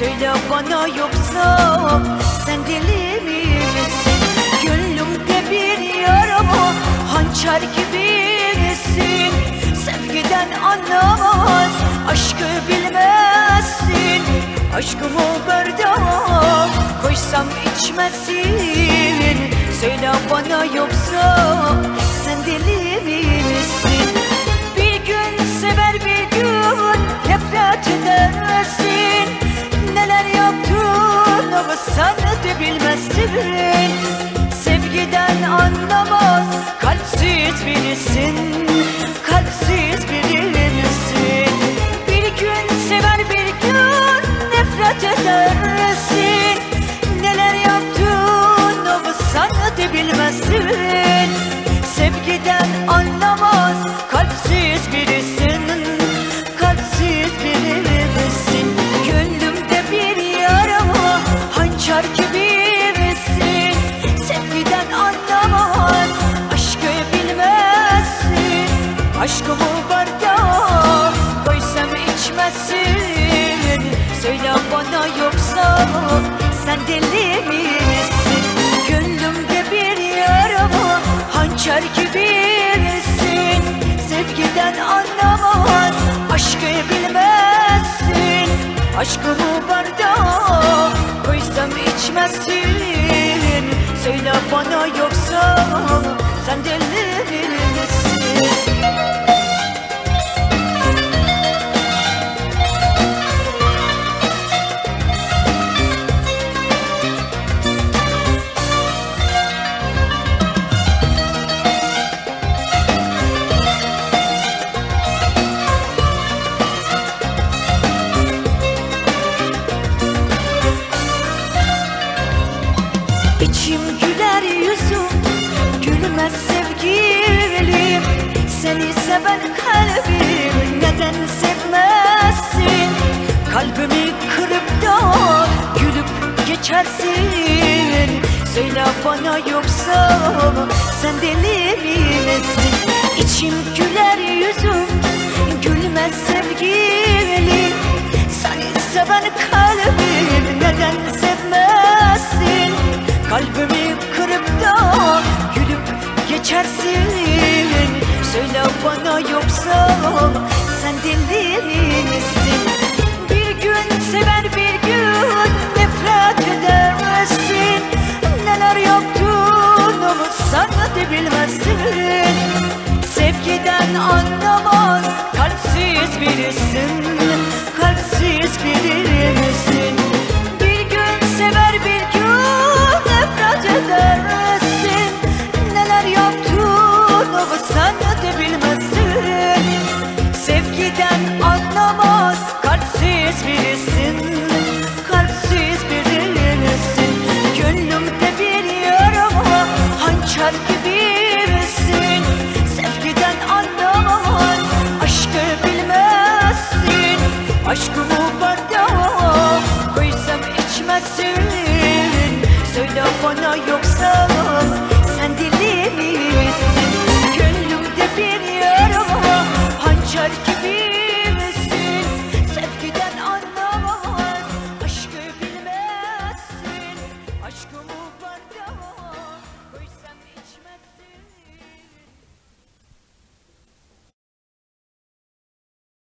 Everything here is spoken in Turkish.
Söyle bana yoksa sen deli misin? Gönlümde bir yarama hançer gibisin Sevgiden anlamaz aşkı bilmezsin. Aşkımı bardağa koysam içmezsin bilmezsin Sevgiden anlamaz kalpsiz birisin anlamaz aşkı bilmezsin. Aşkımı bardağa koysam içmezsin. Söyle bana yoksa sen deli misin? Gönlümde bir yarama hançer gibisin Sevgiden anlamaz aşkı bilmezsin. Aşkımı bardağa koysam içmezsin Söyle bana yoksa sen deli misin seven kalbim Neden sevmezsin? Kalbimi kırıp da Gülüp geçersin. Söyle bana yoksa Sen deli misin? İçim güler yüzüm Gülmez kıymeti bilmezsin. Sevgiden anlamaz kalpsiz birisin. bilirsin Sevgiden anlamaz Aşkı bilmezsin. Aşkımı bana Koysam içmezsin. Söyle bana yoksa Sen dili misin? Gönlümde bir yara Hançer gibi